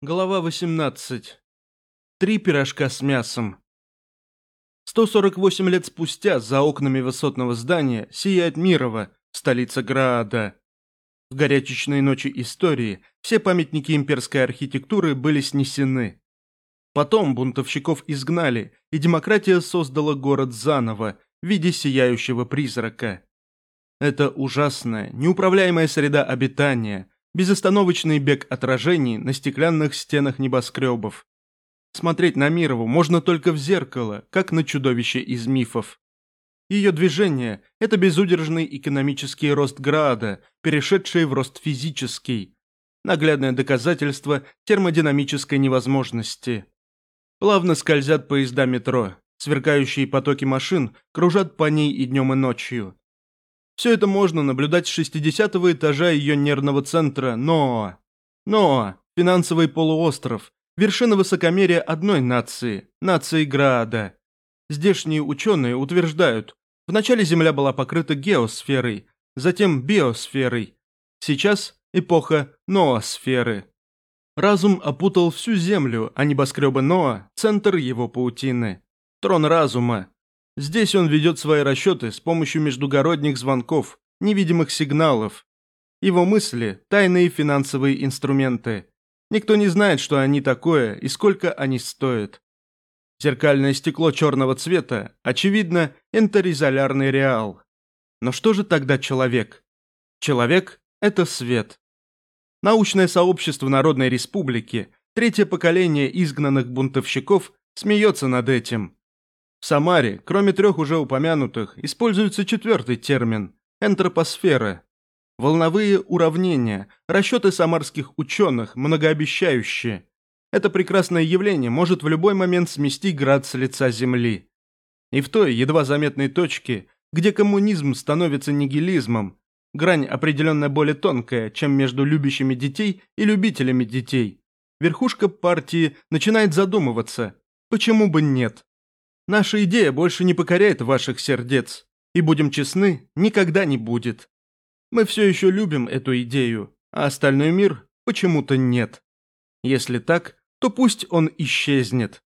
Глава 18. Три пирожка с мясом. 148 лет спустя за окнами высотного здания сияет Мирова, столица Граада. В горячечной ночи истории все памятники имперской архитектуры были снесены. Потом бунтовщиков изгнали, и демократия создала город заново в виде сияющего призрака. Это ужасная, неуправляемая среда обитания – безостановочный бег отражений на стеклянных стенах небоскребов. Смотреть на Мирову можно только в зеркало, как на чудовище из мифов. Ее движение – это безудержный экономический рост града, перешедший в рост физический. Наглядное доказательство термодинамической невозможности. Плавно скользят поезда метро, сверкающие потоки машин кружат по ней и днем, и ночью. Все это можно наблюдать с 60-го этажа ее нервного центра Ноа. Ноа – финансовый полуостров, вершина высокомерия одной нации – нации Граада. Здешние ученые утверждают, вначале Земля была покрыта геосферой, затем биосферой. Сейчас эпоха ноосферы. Разум опутал всю Землю, а небоскребы Ноа – центр его паутины. Трон разума, Здесь он ведет свои расчеты с помощью междугородних звонков, невидимых сигналов. Его мысли – тайные финансовые инструменты. Никто не знает, что они такое и сколько они стоят. Зеркальное стекло черного цвета, очевидно, энтеризолярный реал. Но что же тогда человек? Человек – это свет. Научное сообщество Народной Республики, третье поколение изгнанных бунтовщиков, смеется над этим – в Самаре, кроме трех уже упомянутых, используется четвертый термин – энтропосфера. Волновые уравнения, расчеты самарских ученых, многообещающие. Это прекрасное явление может в любой момент смести град с лица Земли. И в той едва заметной точке, где коммунизм становится нигилизмом, грань определенно более тонкая, чем между любящими детей и любителями детей, верхушка партии начинает задумываться, почему бы нет. Наша идея больше не покоряет ваших сердец, и, будем честны, никогда не будет. Мы все еще любим эту идею, а остальной мир почему-то нет. Если так, то пусть он исчезнет.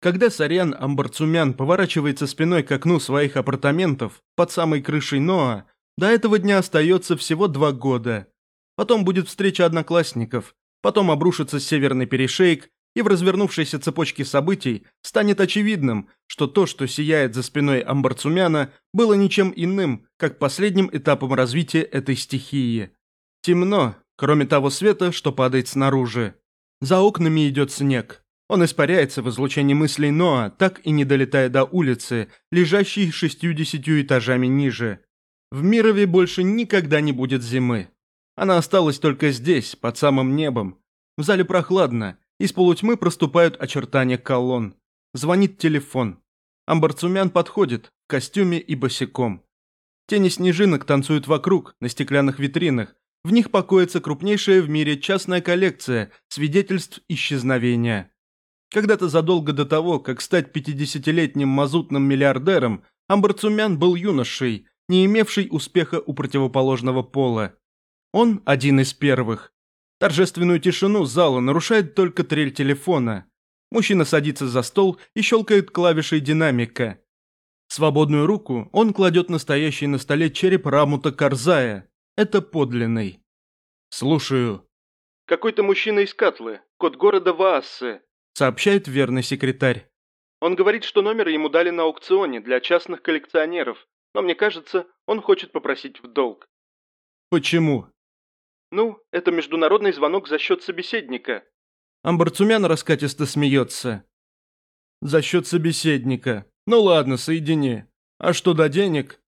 Когда Сарьян Амбарцумян поворачивается спиной к окну своих апартаментов под самой крышей Ноа, до этого дня остается всего два года. Потом будет встреча одноклассников, потом обрушится северный перешейк, и в развернувшейся цепочке событий станет очевидным, что то, что сияет за спиной Амбарцумяна, было ничем иным, как последним этапом развития этой стихии. Темно, кроме того света, что падает снаружи. За окнами идет снег. Он испаряется в излучении мыслей Ноа, так и не долетая до улицы, лежащей шестью-десятью этажами ниже. В Мирове больше никогда не будет зимы. Она осталась только здесь, под самым небом. В зале прохладно, из полутьмы проступают очертания колонн. Звонит телефон. Амбарцумян подходит, в костюме и босиком. Тени снежинок танцуют вокруг, на стеклянных витринах. В них покоится крупнейшая в мире частная коллекция свидетельств исчезновения. Когда-то задолго до того, как стать 50-летним мазутным миллиардером, Амбарцумян был юношей, не имевший успеха у противоположного пола. Он один из первых. Торжественную тишину зала нарушает только трель телефона. Мужчина садится за стол и щелкает клавишей динамика. Свободную руку он кладет настоящий на столе череп Рамута Карзая. Это подлинный. «Слушаю». «Какой-то мужчина из Катлы, код города Ваассе», сообщает верный секретарь. Он говорит, что номер ему дали на аукционе для частных коллекционеров, но мне кажется, он хочет попросить в долг. «Почему?» «Ну, это международный звонок за счет собеседника». Амбарцумян раскатисто смеется. «За счет собеседника. Ну ладно, соедини. А что до денег?»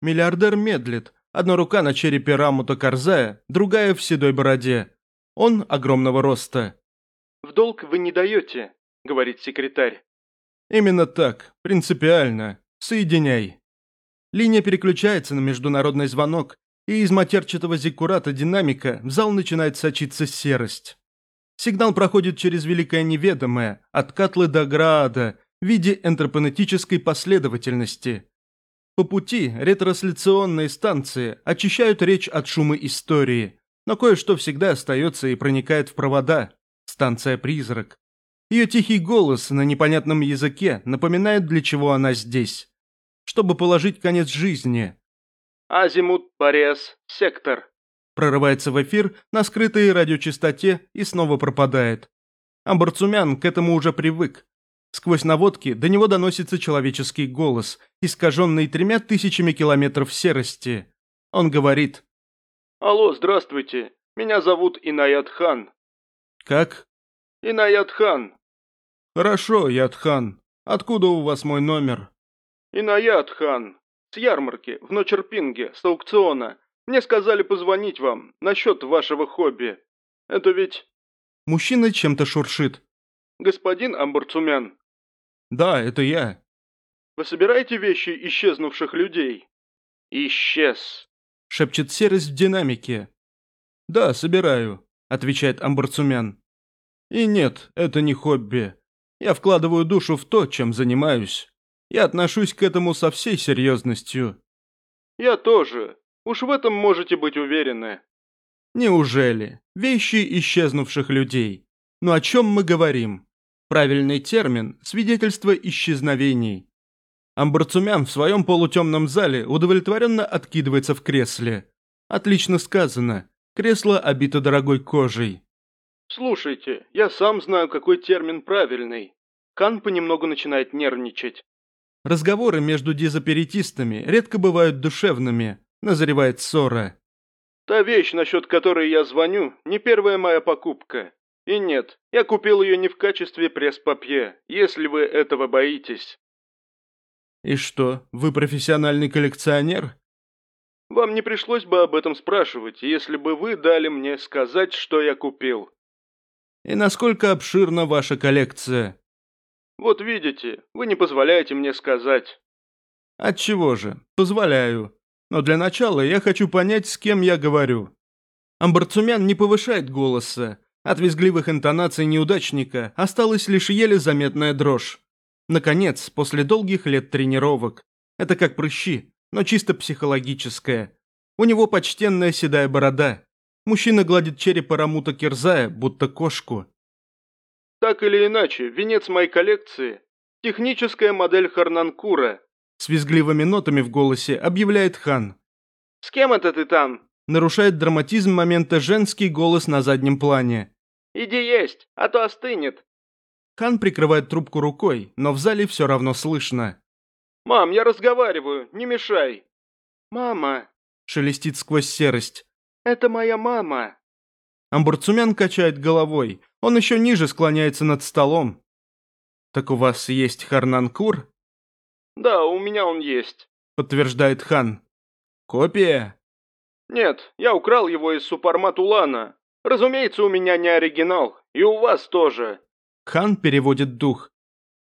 Миллиардер медлит. Одна рука на черепе Рамута Карзая, другая в седой бороде. Он огромного роста. «В долг вы не даете», — говорит секретарь. «Именно так. Принципиально. Соединяй». Линия переключается на международный звонок, и из матерчатого зиккурата динамика в зал начинает сочиться серость. Сигнал проходит через великое неведомое, от Катлы до Граада, в виде энтропонетической последовательности. По пути ретрансляционные станции очищают речь от шума истории, но кое-что всегда остается и проникает в провода. станция-призрак. Ее тихий голос на непонятном языке напоминает, для чего она здесь. Чтобы положить конец жизни. «Азимут, Борес, сектор», прорывается в эфир на скрытой радиочастоте и снова пропадает. Амбарцумян к этому уже привык. Сквозь наводки до него доносится человеческий голос, искаженный тремя тысячами километров серости. Он говорит. «Алло, здравствуйте. Меня зовут Инаят Хан». «Как?» «Инаят Хан». «Хорошо, Ядхан. Откуда у вас мой номер?» «Инаят Хан. С ярмарки, в Ночерпинге, с аукциона. Мне сказали позвонить вам насчет вашего хобби. Это ведь...» Мужчина чем-то шуршит. «Господин Амбурцумян». «Да, это я». «Вы собираете вещи исчезнувших людей?» «Исчез», — шепчет серость в динамике. «Да, собираю», — отвечает Амбурцумян. «И нет, это не хобби. Я вкладываю душу в то, чем занимаюсь. Я отношусь к этому со всей серьезностью». «Я тоже. Уж в этом можете быть уверены». Неужели? Вещи исчезнувших людей. Но о чем мы говорим? Правильный термин – свидетельство исчезновений. Амбарцумян в своем полутемном зале удовлетворенно откидывается в кресле. Отлично сказано. Кресло обито дорогой кожей. «Слушайте, я сам знаю, какой термин правильный». Кан понемногу начинает нервничать. Разговоры между дизаперитистами редко бывают душевными, назревает ссора. Та вещь, насчет которой я звоню, не первая моя покупка. И нет, я купил ее не в качестве пресс-папье, если вы этого боитесь. И что, вы профессиональный коллекционер? Вам не пришлось бы об этом спрашивать, если бы вы дали мне сказать, что я купил. И насколько обширна ваша коллекция? Вот видите, вы не позволяете мне сказать. Отчего же? Позволяю. Но для начала я хочу понять, с кем я говорю. Амбарцумян не повышает голоса. От визгливых интонаций неудачника осталась лишь еле заметная дрожь. Наконец, после долгих лет тренировок. Это как прыщи, но чисто психологическое. У него почтенная седая борода. Мужчина гладит череп Арамута Кирзая, будто кошку. Так или иначе, венец моей коллекции – техническая модель Харнанкура, с визгливыми нотами в голосе объявляет хан. «С кем это ты там?» Нарушает драматизм момента женский голос на заднем плане. «Иди есть, а то остынет». Хан прикрывает трубку рукой, но в зале все равно слышно. «Мам, я разговариваю, не мешай». «Мама», — шелестит сквозь серость. «Это моя мама». Амбурцумян качает головой. Он еще ниже склоняется над столом. «Так у вас есть Харнанкур?» «Да, у меня он есть», — подтверждает Хан. «Копия?» «Нет, я украл его из Супармат Улана. Разумеется, у меня не оригинал, и у вас тоже». Хан переводит дух.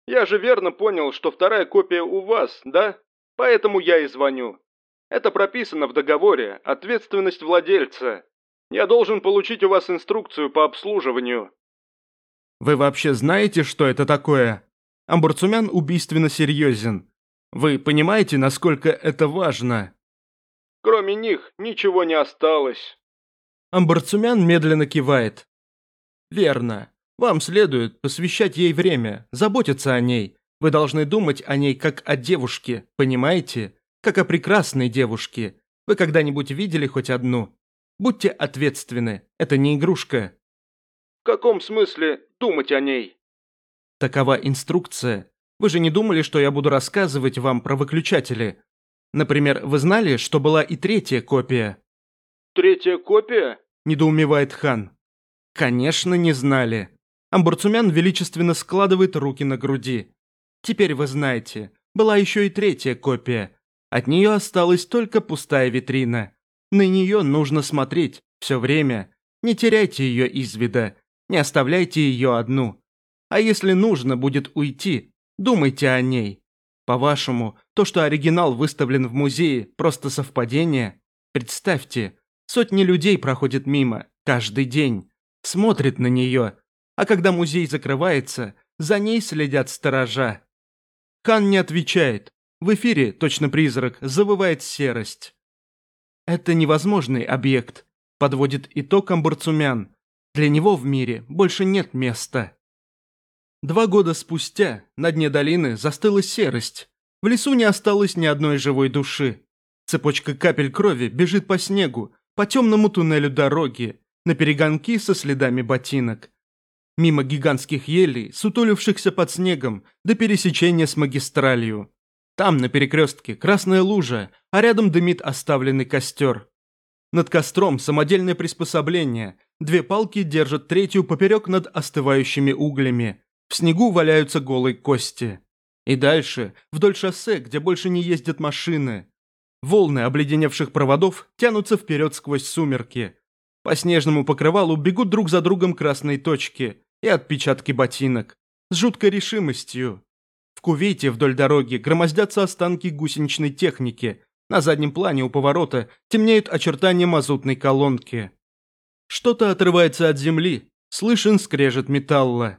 «Я же верно понял, что вторая копия у вас, да? Поэтому я и звоню. Это прописано в договоре, ответственность владельца. Я должен получить у вас инструкцию по обслуживанию». «Вы вообще знаете, что это такое?» Амбурцумян убийственно серьезен. Вы понимаете, насколько это важно?» «Кроме них ничего не осталось». Амбарцумян медленно кивает. «Верно. Вам следует посвящать ей время, заботиться о ней. Вы должны думать о ней как о девушке, понимаете? Как о прекрасной девушке. Вы когда-нибудь видели хоть одну? Будьте ответственны, это не игрушка». «В каком смысле думать о ней?» Такова инструкция. Вы же не думали, что я буду рассказывать вам про выключатели? Например, вы знали, что была и третья копия?» «Третья копия?» – недоумевает хан. «Конечно, не знали». Амбурцумян величественно складывает руки на груди. «Теперь вы знаете, была еще и третья копия. От нее осталась только пустая витрина. На нее нужно смотреть все время. Не теряйте ее из вида. Не оставляйте ее одну. А если нужно будет уйти, Думайте о ней. По-вашему, то, что оригинал выставлен в музее, просто совпадение? Представьте, сотни людей проходят мимо, каждый день, смотрят на нее, а когда музей закрывается, за ней следят сторожа. Кан не отвечает. В эфире, точно призрак, завывает серость. Это невозможный объект, подводит итог Амбурцумян. Для него в мире больше нет места. Два года спустя на дне долины застыла серость. В лесу не осталось ни одной живой души. Цепочка капель крови бежит по снегу, по темному туннелю дороги, на перегонки со следами ботинок. Мимо гигантских елей, сутулившихся под снегом, до пересечения с магистралью. Там, на перекрестке, красная лужа, а рядом дымит оставленный костер. Над костром самодельное приспособление. Две палки держат третью поперек над остывающими углями. В снегу валяются голые кости. И дальше, вдоль шоссе, где больше не ездят машины. Волны обледеневших проводов тянутся вперед сквозь сумерки. По снежному покрывалу бегут друг за другом красные точки и отпечатки ботинок. С жуткой решимостью. В Кувейте вдоль дороги громоздятся останки гусеничной техники. На заднем плане у поворота темнеют очертания мазутной колонки. Что-то отрывается от земли. Слышен скрежет металла.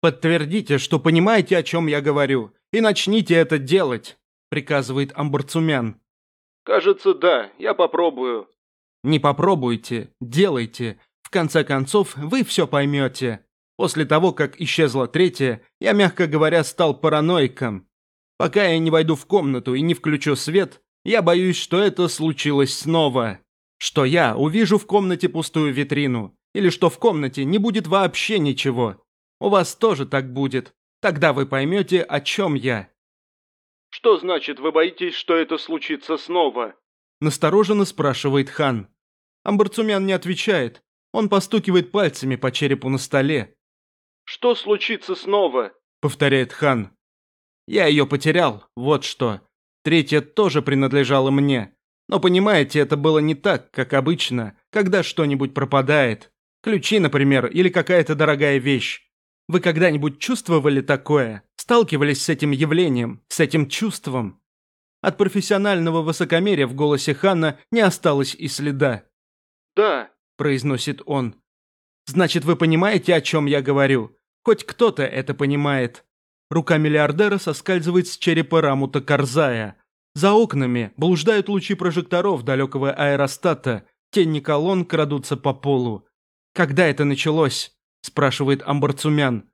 «Подтвердите, что понимаете, о чем я говорю, и начните это делать!» приказывает Амбарцумян. «Кажется, да, я попробую». «Не попробуйте, делайте. В конце концов, вы все поймете. После того, как исчезла третья, я, мягко говоря, стал параноиком. Пока я не войду в комнату и не включу свет, я боюсь, что это случилось снова. Что я увижу в комнате пустую витрину, или что в комнате не будет вообще ничего. У вас тоже так будет. Тогда вы поймете, о чем я. Что значит, вы боитесь, что это случится снова? Настороженно спрашивает хан. Амбарцумян не отвечает. Он постукивает пальцами по черепу на столе. Что случится снова? Повторяет хан. Я ее потерял, вот что. Третья тоже принадлежала мне. Но понимаете, это было не так, как обычно, когда что-нибудь пропадает. Ключи, например, или какая-то дорогая вещь. Вы когда-нибудь чувствовали такое? Сталкивались с этим явлением, с этим чувством? От профессионального высокомерия в голосе Ханна не осталось и следа. «Да», – произносит он. «Значит, вы понимаете, о чем я говорю? Хоть кто-то это понимает». Рука миллиардера соскальзывает с черепа Рамута Карзая. За окнами блуждают лучи прожекторов далекого аэростата, тени колонн крадутся по полу. Когда это началось? спрашивает Амбарцумян.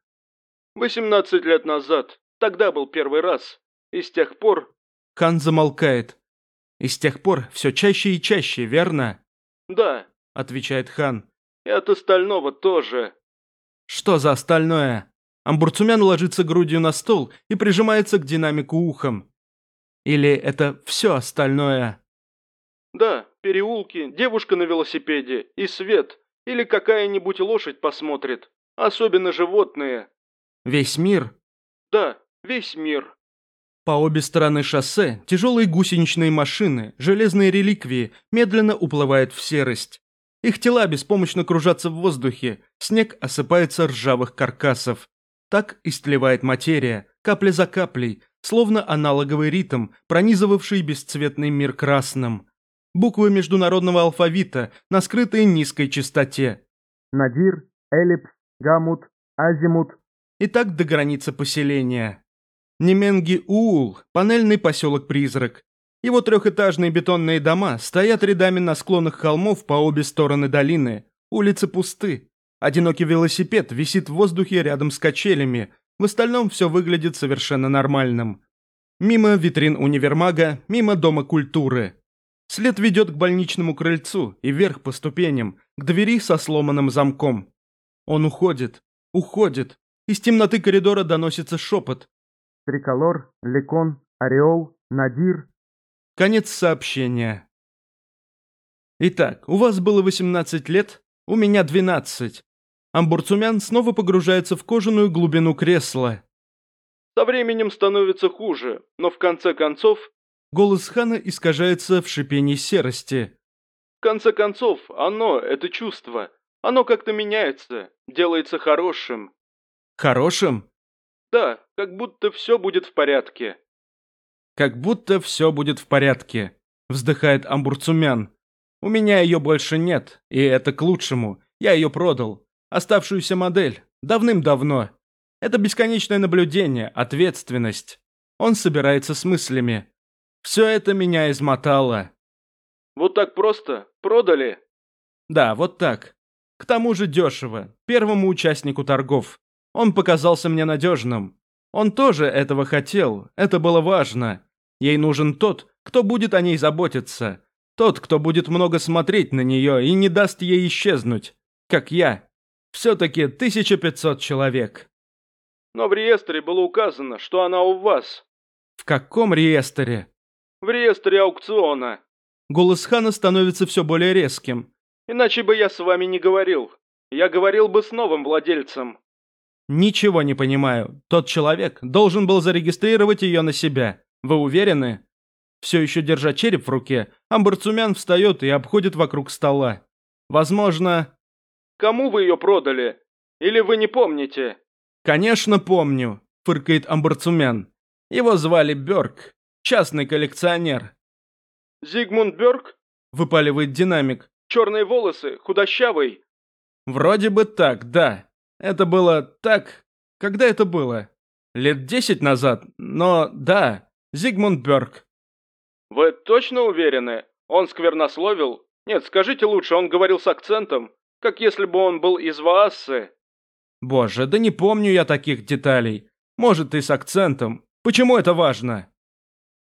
«Восемнадцать лет назад. Тогда был первый раз. И с тех пор...» Хан замолкает. «И с тех пор все чаще и чаще, верно?» «Да», — отвечает Хан. «И от остального тоже». «Что за остальное?» Амбурцумян ложится грудью на стол и прижимается к динамику ухом. «Или это все остальное?» «Да, переулки, девушка на велосипеде и свет, или какая-нибудь лошадь посмотрит. Особенно животные. Весь мир? Да, весь мир. По обе стороны шоссе тяжелые гусеничные машины, железные реликвии, медленно уплывают в серость. Их тела беспомощно кружатся в воздухе, снег осыпается ржавых каркасов. Так истлевает материя, капля за каплей, словно аналоговый ритм, пронизывавший бесцветный мир красным буквы международного алфавита на скрытой низкой частоте. Надир, эллипс, гамут, азимут. И так до границы поселения. Неменги-Уул, панельный поселок-призрак. Его трехэтажные бетонные дома стоят рядами на склонах холмов по обе стороны долины. Улицы пусты. Одинокий велосипед висит в воздухе рядом с качелями. В остальном все выглядит совершенно нормальным. Мимо витрин универмага, мимо Дома культуры. След ведет к больничному крыльцу и вверх по ступеням, к двери со сломанным замком. Он уходит, уходит. Из темноты коридора доносится шепот. Триколор, Лекон, Ореол, Надир. Конец сообщения. Итак, у вас было 18 лет, у меня 12. Амбурцумян снова погружается в кожаную глубину кресла. Со временем становится хуже, но в конце концов Голос Хана искажается в шипении серости. В конце концов, оно, это чувство, оно как-то меняется, делается хорошим. Хорошим? Да, как будто все будет в порядке. Как будто все будет в порядке, вздыхает Амбурцумян. У меня ее больше нет, и это к лучшему. Я ее продал. Оставшуюся модель. Давным-давно. Это бесконечное наблюдение, ответственность. Он собирается с мыслями. Все это меня измотало. Вот так просто? Продали? Да, вот так. К тому же дешево, первому участнику торгов. Он показался мне надежным. Он тоже этого хотел, это было важно. Ей нужен тот, кто будет о ней заботиться. Тот, кто будет много смотреть на нее и не даст ей исчезнуть. Как я. Все-таки 1500 человек. Но в реестре было указано, что она у вас. В каком реестре? В реестре аукциона. Голос Хана становится все более резким. Иначе бы я с вами не говорил. Я говорил бы с новым владельцем. Ничего не понимаю. Тот человек должен был зарегистрировать ее на себя. Вы уверены? Все еще держа череп в руке, Амбарцумян встает и обходит вокруг стола. Возможно... Кому вы ее продали? Или вы не помните? Конечно, помню, фыркает Амбарцумян. Его звали Бёрк, частный коллекционер. Зигмунд Бёрк? Выпаливает динамик. Черные волосы, худощавый. Вроде бы так, да. Это было так... Когда это было? Лет десять назад, но да, Зигмунд Бёрк. Вы точно уверены? Он сквернословил? Нет, скажите лучше, он говорил с акцентом, как если бы он был из Ваассы. Боже, да не помню я таких деталей. Может, и с акцентом. Почему это важно?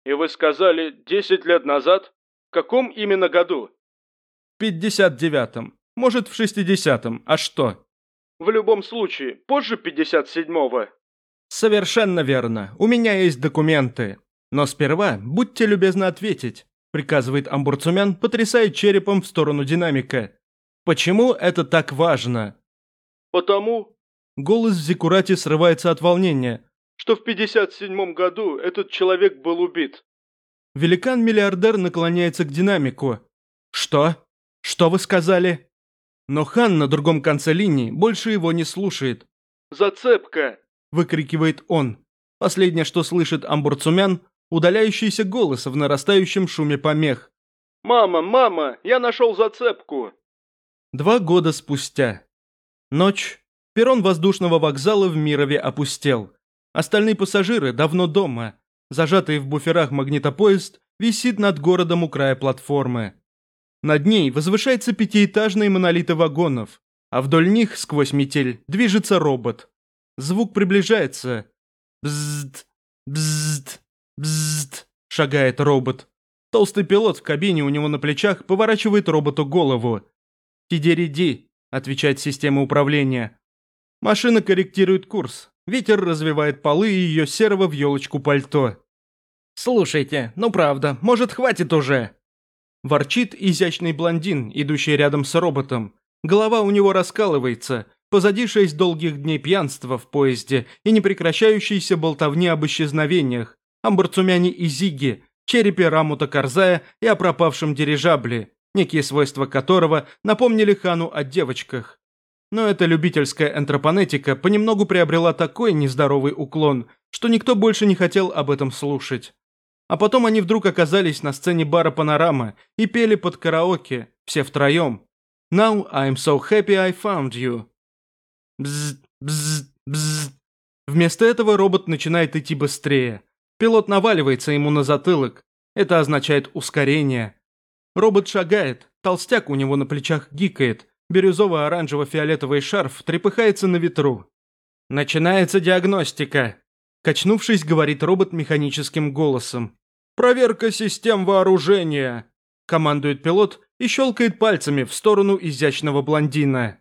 И вы сказали, десять лет назад? В каком именно году? В пятьдесят девятом. Может, в шестидесятом. А что? В любом случае, позже пятьдесят седьмого. Совершенно верно. У меня есть документы. Но сперва будьте любезны ответить, приказывает Амбурцумян, потрясая черепом в сторону динамика. Почему это так важно? Потому... Голос в Зикурате срывается от волнения. Что в 57 году этот человек был убит. Великан-миллиардер наклоняется к динамику. Что? Что вы сказали? Но Хан на другом конце линии больше его не слушает. «Зацепка!» – выкрикивает он. Последнее, что слышит Амбурцумян, удаляющийся голос в нарастающем шуме помех. «Мама, мама, я нашел зацепку!» Два года спустя. Ночь. Перрон воздушного вокзала в Мирове опустел. Остальные пассажиры давно дома. Зажатый в буферах магнитопоезд висит над городом у края платформы. Над ней возвышается пятиэтажные монолиты вагонов, а вдоль них, сквозь метель, движется робот. Звук приближается. Бзд, бзд, бзд, шагает робот. Толстый пилот в кабине у него на плечах поворачивает роботу голову. «Тидериди», — отвечает система управления. Машина корректирует курс. Ветер развивает полы ее серого в елочку пальто. «Слушайте, ну правда, может хватит уже?» Ворчит изящный блондин, идущий рядом с роботом. Голова у него раскалывается, позади шесть долгих дней пьянства в поезде и непрекращающейся болтовни об исчезновениях, амбарцумяне и Зиги, черепе Рамута Карзая и о пропавшем дирижабле, некие свойства которого напомнили Хану о девочках. Но эта любительская антропонетика понемногу приобрела такой нездоровый уклон, что никто больше не хотел об этом слушать. А потом они вдруг оказались на сцене бара «Панорама» и пели под караоке, все втроем. «Now I'm so happy I found you». Бзз, бзз, бзз. Вместо этого робот начинает идти быстрее. Пилот наваливается ему на затылок. Это означает ускорение. Робот шагает, толстяк у него на плечах гикает, бирюзово-оранжево-фиолетовый шарф трепыхается на ветру. Начинается диагностика. Качнувшись, говорит робот механическим голосом. «Проверка систем вооружения!» Командует пилот и щелкает пальцами в сторону изящного блондина.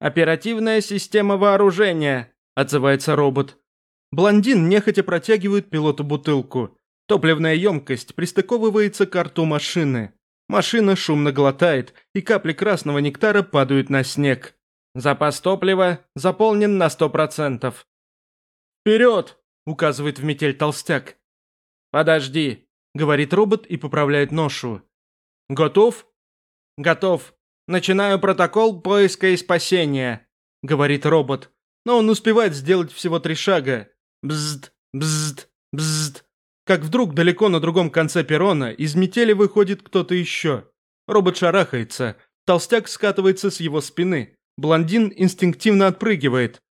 «Оперативная система вооружения», – отзывается робот. Блондин нехотя протягивает пилоту бутылку. Топливная емкость пристыковывается к рту машины. Машина шумно глотает, и капли красного нектара падают на снег. Запас топлива заполнен на сто процентов. «Вперед!» – указывает в метель толстяк. «Подожди», – говорит робот и поправляет ношу. «Готов?» «Готов. Начинаю протокол поиска и спасения», – говорит робот. Но он успевает сделать всего три шага. Бзд, бзд, бзд. Как вдруг далеко на другом конце перрона из метели выходит кто-то еще. Робот шарахается. Толстяк скатывается с его спины. Блондин инстинктивно отпрыгивает.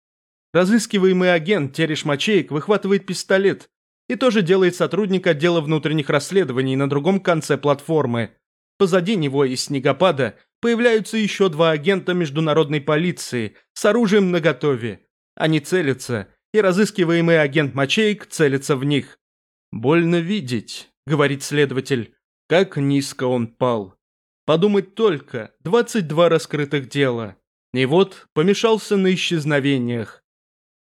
Разыскиваемый агент Тереш Мачеек выхватывает пистолет. И тоже делает сотрудник отдела внутренних расследований на другом конце платформы. Позади него из снегопада появляются еще два агента международной полиции с оружием наготове. Они целятся, и разыскиваемый агент Мачейк целится в них. «Больно видеть», — говорит следователь, — «как низко он пал». Подумать только, 22 раскрытых дела. И вот помешался на исчезновениях.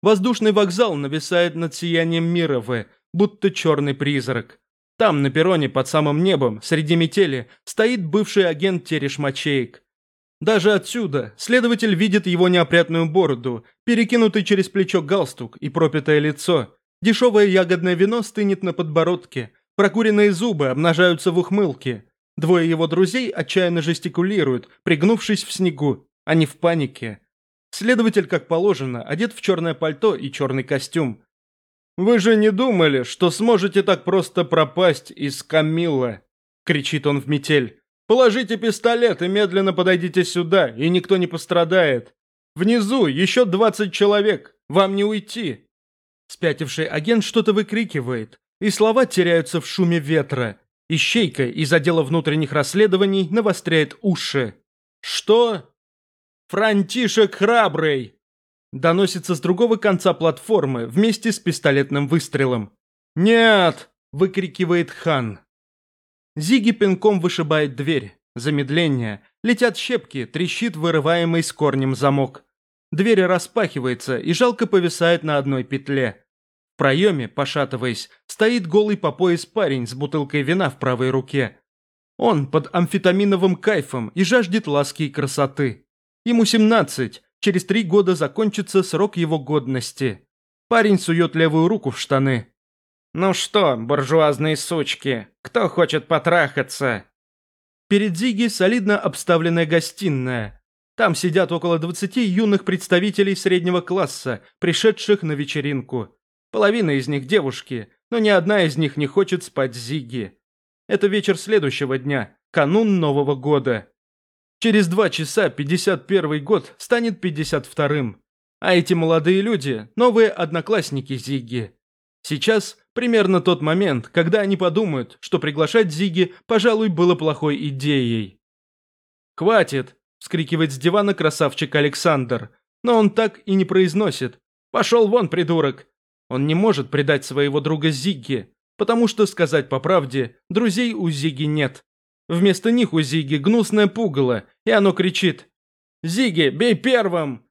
Воздушный вокзал нависает над сиянием Мировы, будто черный призрак. Там, на перроне, под самым небом, среди метели, стоит бывший агент Тереш Мачейк. Даже отсюда следователь видит его неопрятную бороду, перекинутый через плечо галстук и пропитое лицо. Дешевое ягодное вино стынет на подбородке, прокуренные зубы обнажаются в ухмылке. Двое его друзей отчаянно жестикулируют, пригнувшись в снегу. Они в панике. Следователь, как положено, одет в черное пальто и черный костюм. «Вы же не думали, что сможете так просто пропасть из Камилла?» – кричит он в метель. «Положите пистолет и медленно подойдите сюда, и никто не пострадает. Внизу еще двадцать человек, вам не уйти». Спятивший агент что-то выкрикивает, и слова теряются в шуме ветра. Ищейка из отдела внутренних расследований навостряет уши. «Что?» «Франтишек храбрый!» Доносится с другого конца платформы вместе с пистолетным выстрелом. «Нет!» – выкрикивает хан. Зиги пинком вышибает дверь. Замедление. Летят щепки, трещит вырываемый с корнем замок. Дверь распахивается и жалко повисает на одной петле. В проеме, пошатываясь, стоит голый по пояс парень с бутылкой вина в правой руке. Он под амфетаминовым кайфом и жаждет ласки и красоты. Ему 17, Через три года закончится срок его годности. Парень сует левую руку в штаны. «Ну что, буржуазные сучки, кто хочет потрахаться?» Перед Зиги солидно обставленная гостиная. Там сидят около 20 юных представителей среднего класса, пришедших на вечеринку. Половина из них девушки, но ни одна из них не хочет спать Зиги. Это вечер следующего дня, канун Нового года. Через два часа 51 год станет 52-м. А эти молодые люди – новые одноклассники Зигги. Сейчас примерно тот момент, когда они подумают, что приглашать Зиги, пожалуй, было плохой идеей. «Хватит!» – вскрикивает с дивана красавчик Александр. Но он так и не произносит. «Пошел вон, придурок!» Он не может предать своего друга Зигги, потому что, сказать по правде, друзей у Зиги нет. Вместо них у Зиги гнусное пугало, и оно кричит «Зиги, бей первым!»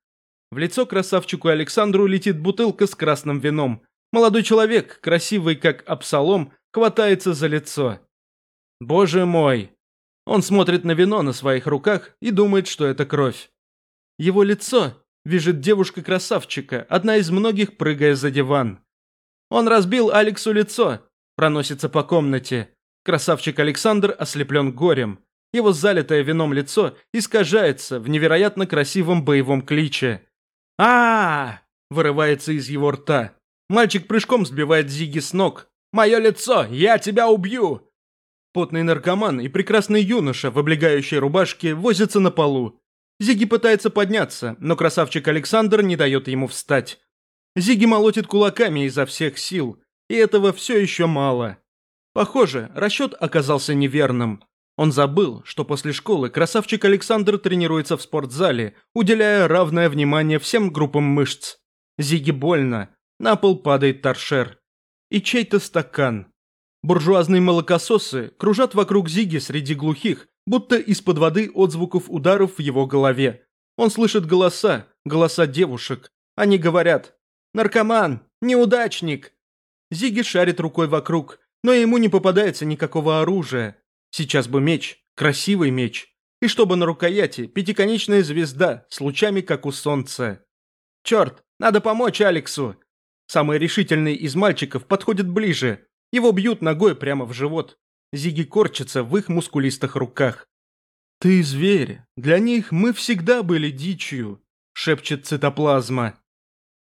В лицо красавчику Александру летит бутылка с красным вином. Молодой человек, красивый как Абсалом, хватается за лицо. Боже мой! Он смотрит на вино на своих руках и думает, что это кровь. Его лицо вяжет девушка-красавчика, одна из многих, прыгая за диван. Он разбил Алексу лицо, проносится по комнате. Красавчик Александр ослеплен горем. Его залитое вином лицо искажается в невероятно красивом боевом кличе. а, вырывается из его рта. Мальчик прыжком сбивает Зиги с ног. «Мое лицо! Я тебя убью!» Потный наркоман и прекрасный юноша в облегающей рубашке возятся на полу. Зиги пытается подняться, но красавчик Александр не дает ему встать. Зиги молотит кулаками изо всех сил, и этого все еще мало. Похоже, расчет оказался неверным. Он забыл, что после школы красавчик Александр тренируется в спортзале, уделяя равное внимание всем группам мышц. Зиги больно, на пол падает торшер. И чей-то стакан. Буржуазные молокососы кружат вокруг Зиги среди глухих, будто из-под воды отзвуков ударов в его голове. Он слышит голоса, голоса девушек. Они говорят «Наркоман! Неудачник!» Зиги шарит рукой вокруг, но ему не попадается никакого оружия. Сейчас бы меч, красивый меч. И чтобы на рукояти пятиконечная звезда с лучами, как у солнца. Черт, надо помочь Алексу. Самый решительный из мальчиков подходит ближе. Его бьют ногой прямо в живот. Зиги корчатся в их мускулистых руках. «Ты зверь. Для них мы всегда были дичью», – шепчет цитоплазма.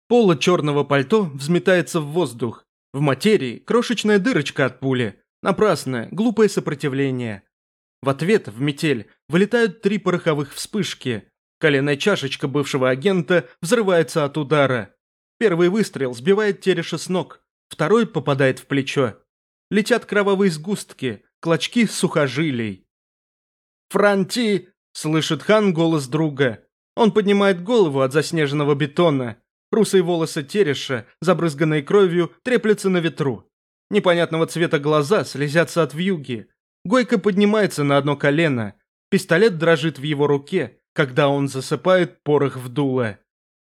Поло черного пальто взметается в воздух. В материи крошечная дырочка от пули. Напрасное, глупое сопротивление. В ответ в метель вылетают три пороховых вспышки. Коленная чашечка бывшего агента взрывается от удара. Первый выстрел сбивает Тереша с ног, второй попадает в плечо. Летят кровавые сгустки, клочки сухожилий. «Франти! Слышит Хан голос друга. Он поднимает голову от заснеженного бетона. Русые волосы тереша, забрызганные кровью, треплются на ветру. Непонятного цвета глаза слезятся от вьюги. Гойко поднимается на одно колено. Пистолет дрожит в его руке, когда он засыпает порох в дуло.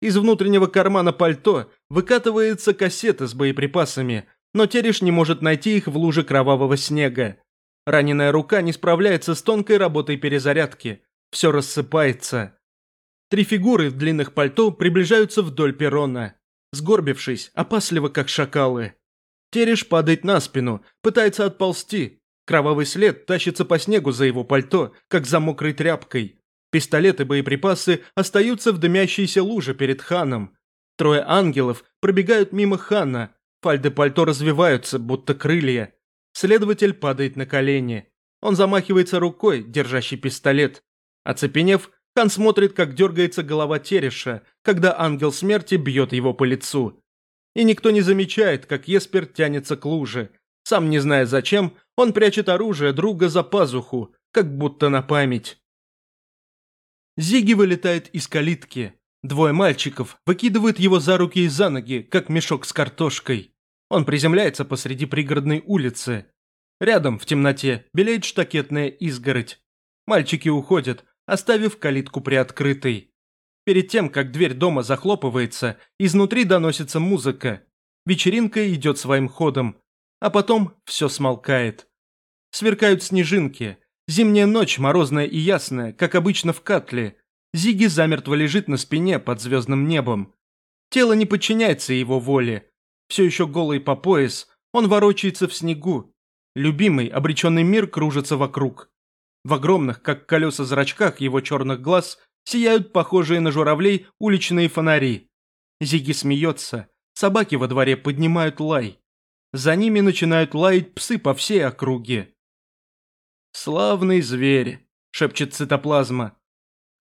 Из внутреннего кармана пальто выкатывается кассета с боеприпасами, но Тереш не может найти их в луже кровавого снега. Раненая рука не справляется с тонкой работой перезарядки. Все рассыпается. Три фигуры в длинных пальто приближаются вдоль перрона, сгорбившись, опасливо как шакалы. Тереш падает на спину, пытается отползти. Кровавый след тащится по снегу за его пальто, как за мокрой тряпкой. Пистолеты и боеприпасы остаются в дымящейся луже перед ханом. Трое ангелов пробегают мимо хана. Фальды пальто развиваются, будто крылья. Следователь падает на колени. Он замахивается рукой, держащий пистолет. Оцепенев, хан смотрит, как дергается голова Тереша, когда ангел смерти бьет его по лицу. И никто не замечает, как Еспер тянется к луже. Сам не зная зачем, он прячет оружие друга за пазуху, как будто на память. Зиги вылетает из калитки. Двое мальчиков выкидывают его за руки и за ноги, как мешок с картошкой. Он приземляется посреди пригородной улицы. Рядом, в темноте, белеет штакетная изгородь. Мальчики уходят, оставив калитку приоткрытой. Перед тем, как дверь дома захлопывается, изнутри доносится музыка. Вечеринка идет своим ходом. А потом все смолкает. Сверкают снежинки, Зимняя ночь, морозная и ясная, как обычно в Катле. Зиги замертво лежит на спине под звездным небом. Тело не подчиняется его воле. Все еще голый по пояс, он ворочается в снегу. Любимый, обреченный мир кружится вокруг. В огромных, как колеса зрачках его черных глаз, сияют похожие на журавлей уличные фонари. Зиги смеется, собаки во дворе поднимают лай. За ними начинают лаять псы по всей округе. «Славный зверь», – шепчет цитоплазма.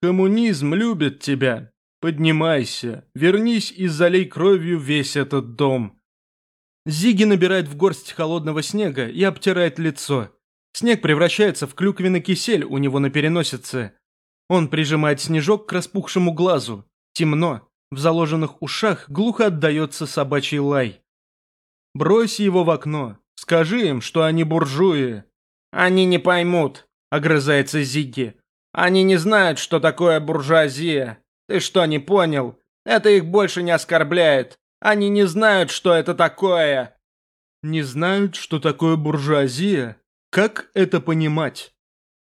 «Коммунизм любит тебя. Поднимайся, вернись и залей кровью весь этот дом». Зиги набирает в горсть холодного снега и обтирает лицо. Снег превращается в клюквенный кисель у него на переносице. Он прижимает снежок к распухшему глазу. Темно. В заложенных ушах глухо отдается собачий лай. Брось его в окно. Скажи им, что они буржуи. «Они не поймут», – огрызается Зигги. «Они не знают, что такое буржуазия. Ты что, не понял? Это их больше не оскорбляет. Они не знают, что это такое». «Не знают, что такое буржуазия? Как это понимать?»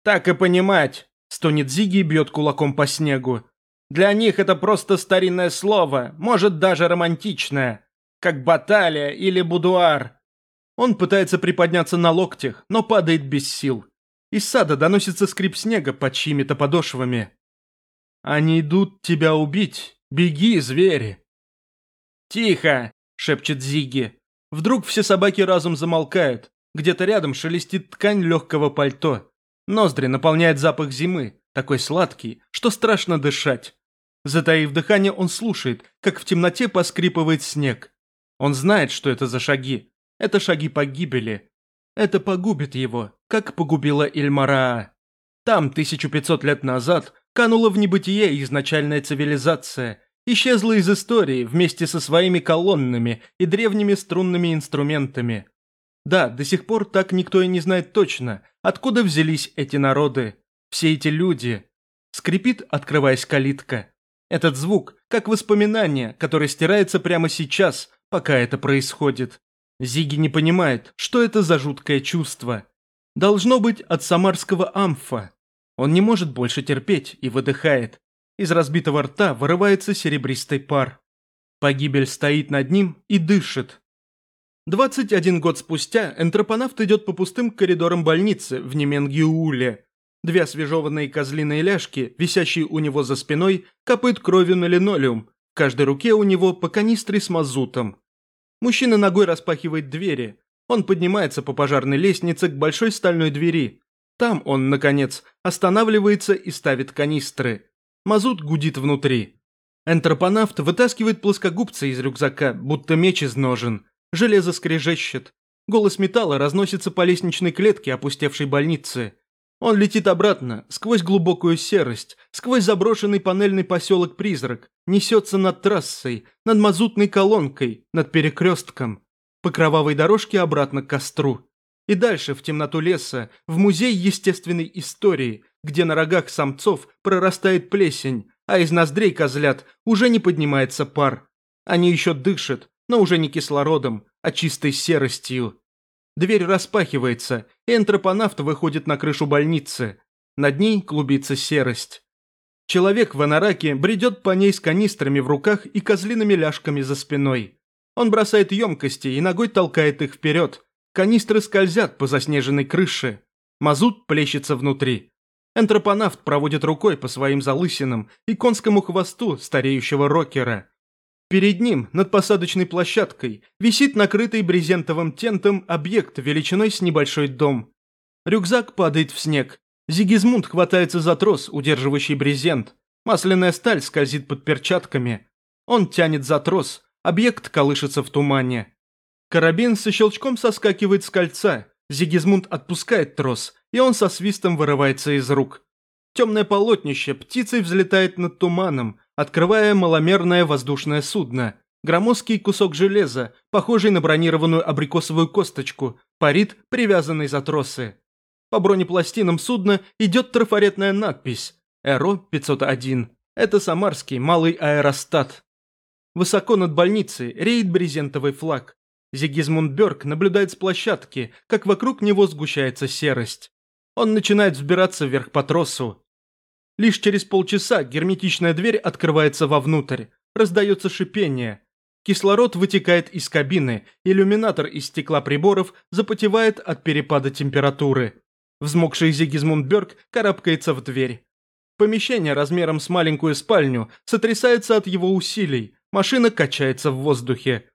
«Так и понимать», – стонет Зигги и бьет кулаком по снегу. «Для них это просто старинное слово, может даже романтичное, как баталия или будуар. Он пытается приподняться на локтях, но падает без сил. Из сада доносится скрип снега под чьими-то подошвами. «Они идут тебя убить. Беги, звери!» «Тихо!» – шепчет Зиги. Вдруг все собаки разум замолкают. Где-то рядом шелестит ткань легкого пальто. Ноздри наполняет запах зимы, такой сладкий, что страшно дышать. Затаив дыхание, он слушает, как в темноте поскрипывает снег. Он знает, что это за шаги, это шаги погибели. Это погубит его, как погубила Ильмараа. Там, 1500 лет назад, канула в небытие изначальная цивилизация, исчезла из истории вместе со своими колоннами и древними струнными инструментами. Да, до сих пор так никто и не знает точно, откуда взялись эти народы, все эти люди. Скрипит, открываясь калитка. Этот звук, как воспоминание, которое стирается прямо сейчас, пока это происходит. Зиги не понимает, что это за жуткое чувство. Должно быть от самарского амфа. Он не может больше терпеть и выдыхает. Из разбитого рта вырывается серебристый пар. Погибель стоит над ним и дышит. 21 год спустя энтропонавт идет по пустым коридорам больницы в Неменгиуле. Две освежеванные козлиные ляжки, висящие у него за спиной, капают кровью на линолеум. В каждой руке у него по канистре с мазутом. Мужчина ногой распахивает двери. Он поднимается по пожарной лестнице к большой стальной двери. Там он, наконец, останавливается и ставит канистры. Мазут гудит внутри. Энтропонавт вытаскивает плоскогубца из рюкзака, будто меч из ножен. Железо скрежещет. Голос металла разносится по лестничной клетке опустевшей больницы. Он летит обратно, сквозь глубокую серость, сквозь заброшенный панельный поселок-призрак, несется над трассой, над мазутной колонкой, над перекрестком, по кровавой дорожке обратно к костру. И дальше в темноту леса, в музей естественной истории, где на рогах самцов прорастает плесень, а из ноздрей козлят уже не поднимается пар. Они еще дышат, но уже не кислородом, а чистой серостью. Дверь распахивается, и энтропонавт выходит на крышу больницы. Над ней клубится серость. Человек в анараке бредет по ней с канистрами в руках и козлиными ляжками за спиной. Он бросает емкости и ногой толкает их вперед. Канистры скользят по заснеженной крыше. Мазут плещется внутри. Энтропонавт проводит рукой по своим залысинам и конскому хвосту стареющего рокера. Перед ним, над посадочной площадкой, висит накрытый брезентовым тентом объект величиной с небольшой дом. Рюкзак падает в снег. Зигизмунд хватается за трос, удерживающий брезент. Масляная сталь скользит под перчатками. Он тянет за трос, объект колышется в тумане. Карабин со щелчком соскакивает с кольца. Зигизмунд отпускает трос, и он со свистом вырывается из рук. Темное полотнище птицей взлетает над туманом, открывая маломерное воздушное судно. Громоздкий кусок железа, похожий на бронированную абрикосовую косточку, парит, привязанный за тросы. По бронепластинам судна идет трафаретная надпись «Эро-501». Это самарский малый аэростат. Высоко над больницей реет брезентовый флаг. Зигизмунд Бёрк наблюдает с площадки, как вокруг него сгущается серость. Он начинает взбираться вверх по тросу. Лишь через полчаса герметичная дверь открывается вовнутрь. Раздается шипение. Кислород вытекает из кабины, иллюминатор из стекла приборов запотевает от перепада температуры. Взмокший Зигизмунд Бёрк карабкается в дверь. Помещение размером с маленькую спальню сотрясается от его усилий, машина качается в воздухе.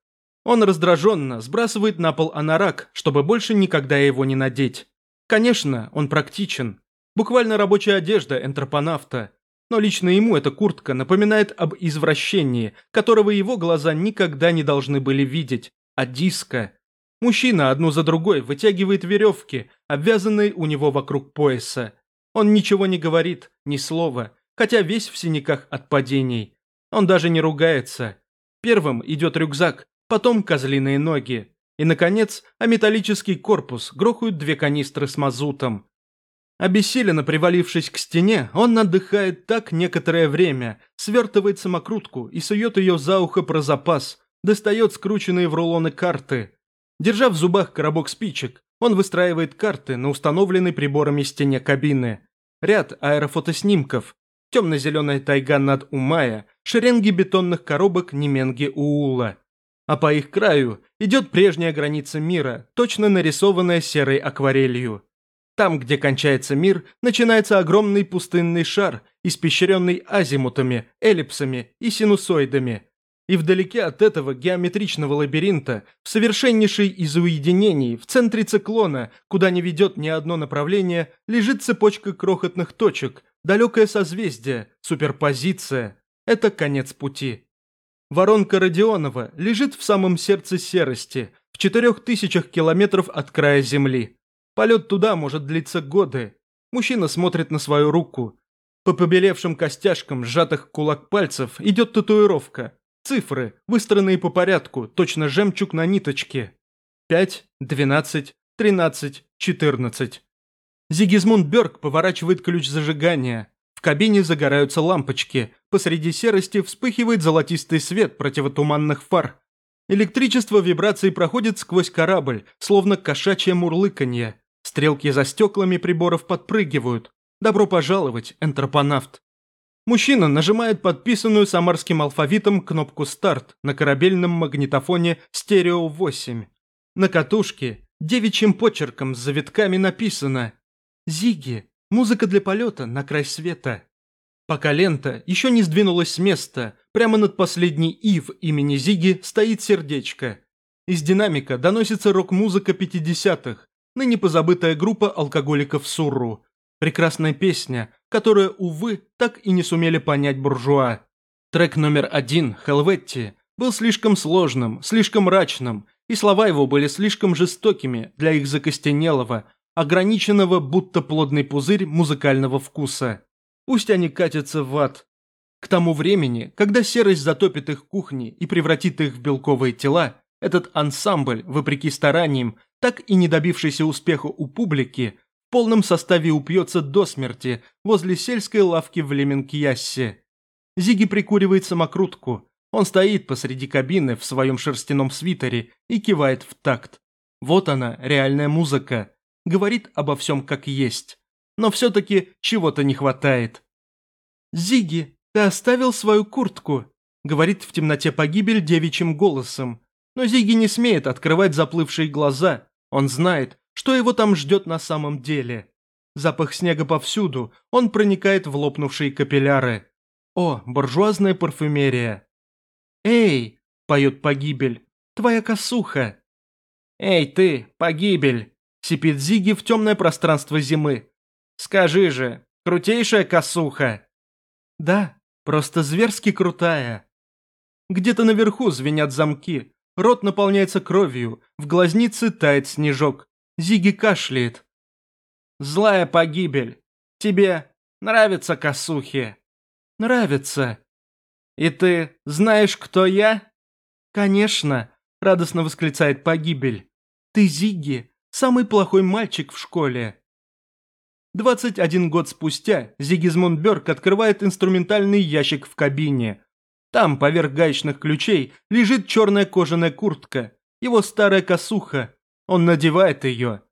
Он раздраженно сбрасывает на пол анорак, чтобы больше никогда его не надеть. Конечно, он практичен. Буквально рабочая одежда энтропонавта. Но лично ему эта куртка напоминает об извращении, которого его глаза никогда не должны были видеть, а диска. Мужчина одну за другой вытягивает веревки, обвязанные у него вокруг пояса. Он ничего не говорит, ни слова, хотя весь в синяках от падений. Он даже не ругается. Первым идет рюкзак, потом козлиные ноги. И, наконец, а металлический корпус грохают две канистры с мазутом. Обессиленно привалившись к стене, он отдыхает так некоторое время, свертывает самокрутку и сует ее за ухо про запас, достает скрученные в рулоны карты. Держа в зубах коробок спичек, он выстраивает карты на установленной приборами стене кабины. Ряд аэрофотоснимков, темно-зеленая тайга над Умая, шеренги бетонных коробок Неменги Уула а по их краю идет прежняя граница мира, точно нарисованная серой акварелью. Там, где кончается мир, начинается огромный пустынный шар, испещренный азимутами, эллипсами и синусоидами. И вдалеке от этого геометричного лабиринта, в совершеннейшей из уединений, в центре циклона, куда не ведет ни одно направление, лежит цепочка крохотных точек, далекое созвездие, суперпозиция. Это конец пути. Воронка Родионова лежит в самом сердце серости, в четырех тысячах километров от края Земли. Полет туда может длиться годы. Мужчина смотрит на свою руку. По побелевшим костяшкам сжатых кулак пальцев идет татуировка. Цифры, выстроенные по порядку, точно жемчуг на ниточке. 5, 12, 13, 14. Зигизмунд Бёрк поворачивает ключ зажигания. В кабине загораются лампочки, посреди серости вспыхивает золотистый свет противотуманных фар. Электричество вибраций проходит сквозь корабль, словно кошачье мурлыканье. Стрелки за стеклами приборов подпрыгивают. Добро пожаловать, энтропонавт. Мужчина нажимает подписанную самарским алфавитом кнопку «Старт» на корабельном магнитофоне «Стерео-8». На катушке девичьим почерком с завитками написано «Зиги, Музыка для полета на край света. Пока лента еще не сдвинулась с места, прямо над последней «Ив» имени Зиги стоит сердечко. Из динамика доносится рок-музыка 50-х, ныне позабытая группа алкоголиков Сурру. Прекрасная песня, которую, увы, так и не сумели понять буржуа. Трек номер один, «Хелветти», был слишком сложным, слишком мрачным, и слова его были слишком жестокими для их закостенелого, ограниченного будто плодный пузырь музыкального вкуса. Пусть они катятся в ад. К тому времени, когда серость затопит их кухни и превратит их в белковые тела, этот ансамбль, вопреки стараниям, так и не добившийся успеха у публики, в полном составе упьется до смерти возле сельской лавки в Леменкьяссе. Зиги прикуривает самокрутку. Он стоит посреди кабины в своем шерстяном свитере и кивает в такт. Вот она, реальная музыка. Говорит обо всем как есть. Но все-таки чего-то не хватает. «Зиги, ты оставил свою куртку», — говорит в темноте погибель девичьим голосом. Но Зиги не смеет открывать заплывшие глаза. Он знает, что его там ждет на самом деле. Запах снега повсюду, он проникает в лопнувшие капилляры. О, буржуазная парфюмерия. «Эй!» – поет погибель. «Твоя косуха!» «Эй ты, погибель!» – сипит Зиги в темное пространство зимы. «Скажи же, крутейшая косуха!» «Да, просто зверски крутая!» Где-то наверху звенят замки, Рот наполняется кровью, в глазнице тает снежок. Зиги кашляет. «Злая погибель. Тебе нравятся косухи?» «Нравится». «И ты знаешь, кто я?» «Конечно», — радостно восклицает погибель. «Ты Зиги, самый плохой мальчик в школе». 21 год спустя Зигизмунд Бёрк открывает инструментальный ящик в кабине. Там, поверх гаечных ключей, лежит черная кожаная куртка, его старая косуха. Он надевает ее.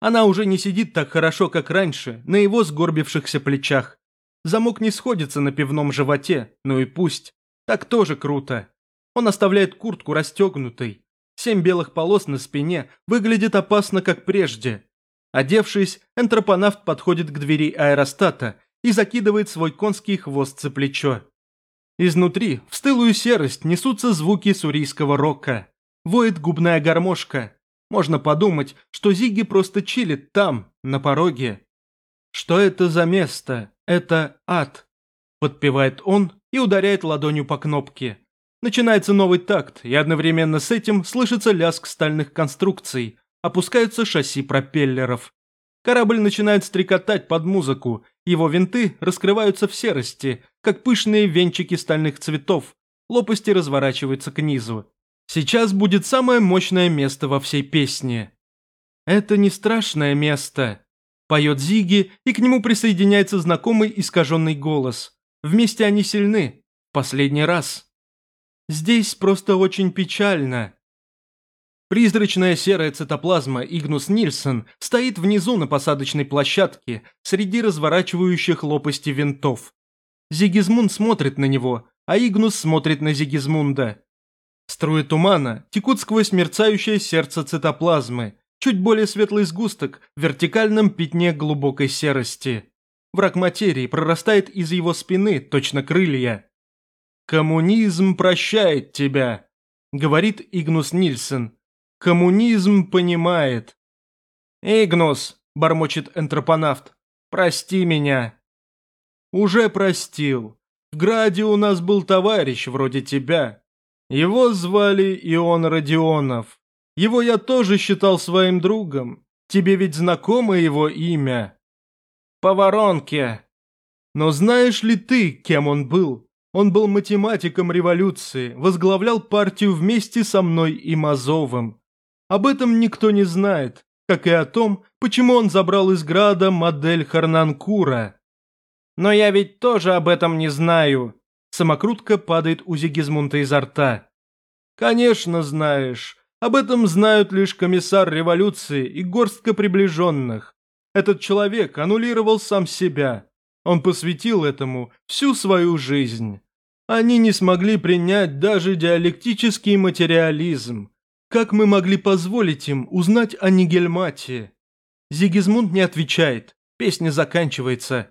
Она уже не сидит так хорошо, как раньше, на его сгорбившихся плечах. Замок не сходится на пивном животе, ну и пусть. Так тоже круто. Он оставляет куртку расстегнутой. Семь белых полос на спине выглядит опасно, как прежде. Одевшись, энтропонавт подходит к двери аэростата и закидывает свой конский хвост за плечо. Изнутри, в стылую серость, несутся звуки сурийского рока. Воет губная гармошка. Можно подумать, что Зиги просто чилит там, на пороге. Что это за место? Это ад. Подпевает он и ударяет ладонью по кнопке. Начинается новый такт, и одновременно с этим слышится лязг стальных конструкций, опускаются шасси пропеллеров. Корабль начинает стрекотать под музыку, его винты раскрываются в серости, как пышные венчики стальных цветов, лопасти разворачиваются к низу. Сейчас будет самое мощное место во всей песне. Это не страшное место. Поет Зиги, и к нему присоединяется знакомый искаженный голос. Вместе они сильны. Последний раз. Здесь просто очень печально. Призрачная серая цитоплазма Игнус Нильсон стоит внизу на посадочной площадке среди разворачивающих лопасти винтов. Зигизмунд смотрит на него, а Игнус смотрит на Зигизмунда. Струи тумана текут сквозь мерцающее сердце цитоплазмы, чуть более светлый сгусток в вертикальном пятне глубокой серости. Враг материи прорастает из его спины, точно крылья. «Коммунизм прощает тебя», — говорит Игнус Нильсон, Коммунизм понимает. «Игнус», – бормочет энтропонавт, – «прости меня». «Уже простил. В Граде у нас был товарищ вроде тебя. Его звали Ион Родионов. Его я тоже считал своим другом. Тебе ведь знакомо его имя?» «По воронке». «Но знаешь ли ты, кем он был?» Он был математиком революции, возглавлял партию вместе со мной и Мазовым. Об этом никто не знает, как и о том, почему он забрал из Града модель Харнанкура. Но я ведь тоже об этом не знаю. Самокрутка падает у Зигизмунда изо рта. Конечно знаешь. Об этом знают лишь комиссар революции и горстка приближенных. Этот человек аннулировал сам себя. Он посвятил этому всю свою жизнь. Они не смогли принять даже диалектический материализм, как мы могли позволить им узнать о Нигельмате? Зигизмунд не отвечает. Песня заканчивается.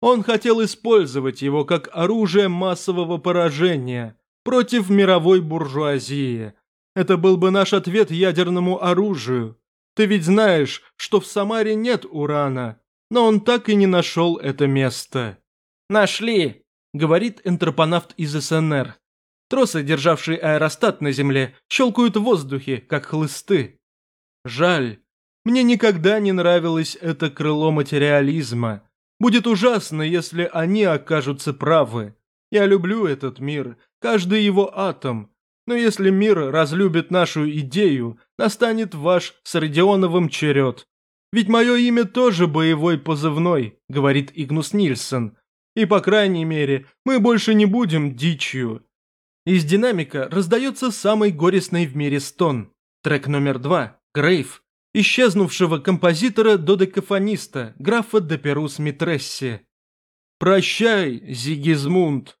Он хотел использовать его как оружие массового поражения против мировой буржуазии. Это был бы наш ответ ядерному оружию. Ты ведь знаешь, что в Самаре нет урана, но он так и не нашел это место. «Нашли!» – говорит энтропонавт из СНР. Тросы, державшие аэростат на земле, щелкают в воздухе, как хлысты. Жаль. Мне никогда не нравилось это крыло материализма. Будет ужасно, если они окажутся правы. Я люблю этот мир, каждый его атом. Но если мир разлюбит нашу идею, настанет ваш с Родионовым черед. Ведь мое имя тоже боевой позывной, говорит Игнус Нильсон. И, по крайней мере, мы больше не будем дичью. Из динамика раздается самый горестный в мире стон. Трек номер два «Грейв» исчезнувшего композитора-додекафониста, графа Деперус Митресси. «Прощай, Зигизмунд!»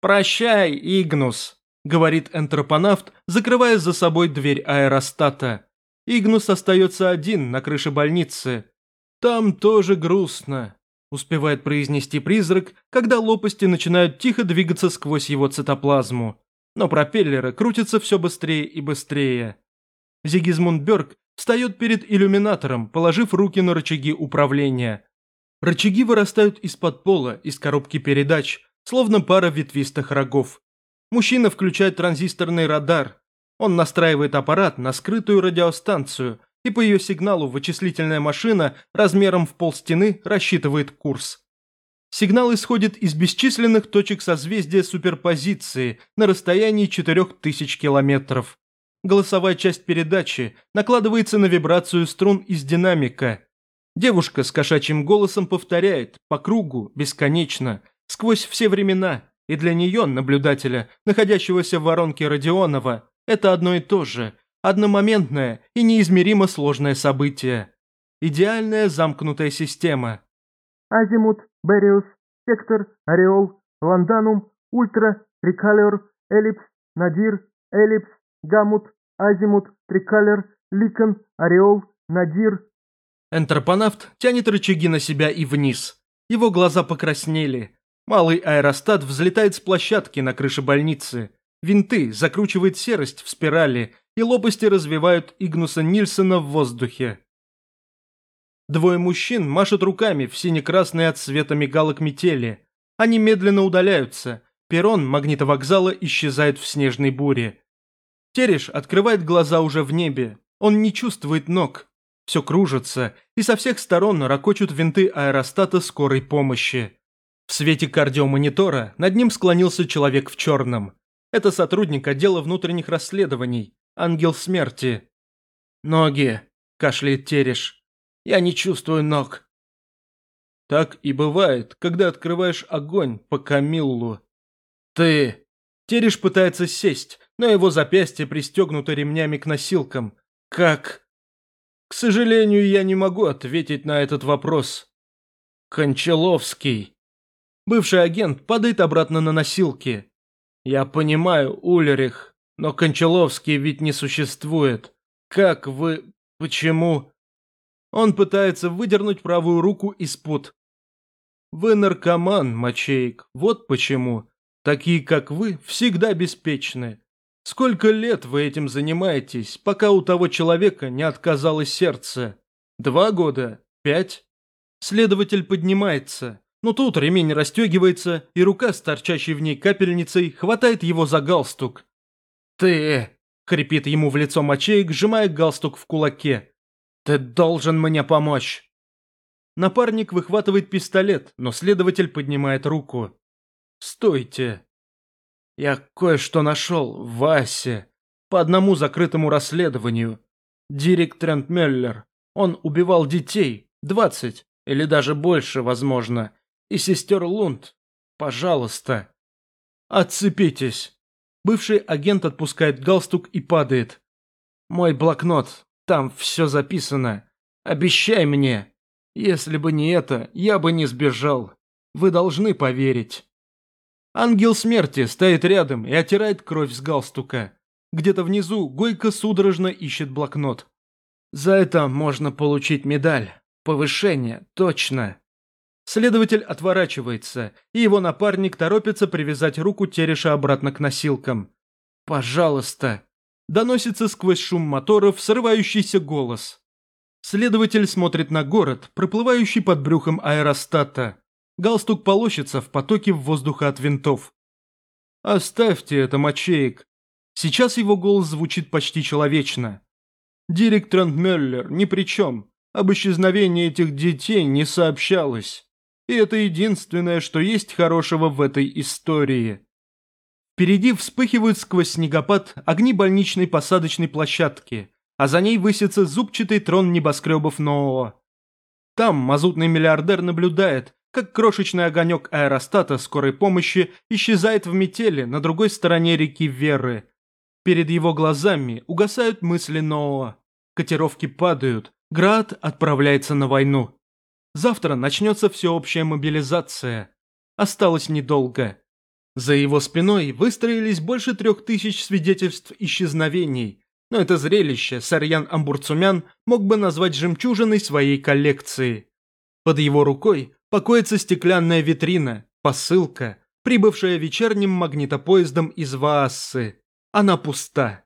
«Прощай, Игнус!» – говорит энтропонавт, закрывая за собой дверь аэростата. Игнус остается один на крыше больницы. «Там тоже грустно», – успевает произнести призрак, когда лопасти начинают тихо двигаться сквозь его цитоплазму. Но пропеллеры крутятся все быстрее и быстрее. Зигизмунд Бёрк встает перед иллюминатором, положив руки на рычаги управления. Рычаги вырастают из-под пола, из коробки передач, словно пара ветвистых рогов. Мужчина включает транзисторный радар. Он настраивает аппарат на скрытую радиостанцию, и по ее сигналу вычислительная машина размером в полстены рассчитывает курс. Сигнал исходит из бесчисленных точек созвездия суперпозиции на расстоянии 4000 километров. Голосовая часть передачи накладывается на вибрацию струн из динамика. Девушка с кошачьим голосом повторяет, по кругу, бесконечно, сквозь все времена, и для нее, наблюдателя, находящегося в воронке Родионова, это одно и то же, одномоментное и неизмеримо сложное событие. Идеальная замкнутая система. Азимут, Бериус, Сектор, Ореол, Ланданум, Ультра, Трикалер, Эллипс, Надир, Эллипс, Гамут, Азимут, Трикалер, Ликон, Ореол, Надир. Энтропонавт тянет рычаги на себя и вниз. Его глаза покраснели. Малый аэростат взлетает с площадки на крыше больницы. Винты закручивает серость в спирали, и лопасти развивают Игнуса Нильсона в воздухе. Двое мужчин машут руками в сине-красные от света мигалок метели. Они медленно удаляются. Перрон магнитовокзала исчезает в снежной буре. Тереш открывает глаза уже в небе. Он не чувствует ног. Все кружится, и со всех сторон ракочут винты аэростата скорой помощи. В свете кардиомонитора над ним склонился человек в черном. Это сотрудник отдела внутренних расследований, ангел смерти. «Ноги», – кашляет Тереш. «Я не чувствую ног». Так и бывает, когда открываешь огонь по Камиллу. «Ты...» Тереш пытается сесть, но его запястье пристегнуто ремнями к носилкам. Как? К сожалению, я не могу ответить на этот вопрос. Кончаловский. Бывший агент падает обратно на носилки. Я понимаю, Ульрих, но Кончаловский ведь не существует. Как вы... Почему? Он пытается выдернуть правую руку из пут. Вы наркоман, Мачейк, вот почему. Такие, как вы, всегда беспечны. Сколько лет вы этим занимаетесь, пока у того человека не отказалось сердце? Два года? Пять? Следователь поднимается, но тут ремень расстегивается, и рука с торчащей в ней капельницей хватает его за галстук. «Ты...» — хрипит ему в лицо мочеек, сжимая галстук в кулаке. «Ты должен мне помочь!» Напарник выхватывает пистолет, но следователь поднимает руку. «Стойте!» Я кое-что нашел Васе по одному закрытому расследованию. Дирик Трент Меллер. Он убивал детей, двадцать или даже больше, возможно. И сестер Лунд. Пожалуйста. Отцепитесь. Бывший агент отпускает галстук и падает. Мой блокнот. Там все записано. Обещай мне. Если бы не это, я бы не сбежал. Вы должны поверить. Ангел смерти стоит рядом и оттирает кровь с галстука. Где-то внизу Гойко судорожно ищет блокнот. За это можно получить медаль. Повышение, точно. Следователь отворачивается, и его напарник торопится привязать руку Тереша обратно к носилкам. «Пожалуйста!» Доносится сквозь шум моторов срывающийся голос. Следователь смотрит на город, проплывающий под брюхом аэростата. Галстук полощется в потоке воздуха от винтов. «Оставьте это, мочеек!» Сейчас его голос звучит почти человечно. Дирек Трантмеллер ни при чем. Об исчезновении этих детей не сообщалось. И это единственное, что есть хорошего в этой истории. Впереди вспыхивают сквозь снегопад огни больничной посадочной площадки, а за ней высится зубчатый трон небоскребов нового. Там мазутный миллиардер наблюдает, как крошечный огонек аэростата скорой помощи исчезает в метели на другой стороне реки Веры. Перед его глазами угасают мысли нового. Котировки падают, Град отправляется на войну. Завтра начнется всеобщая мобилизация. Осталось недолго. За его спиной выстроились больше трех тысяч свидетельств исчезновений, но это зрелище Сарьян Амбурцумян мог бы назвать жемчужиной своей коллекции. Под его рукой покоится стеклянная витрина, посылка, прибывшая вечерним магнитопоездом из Ваассы. Она пуста.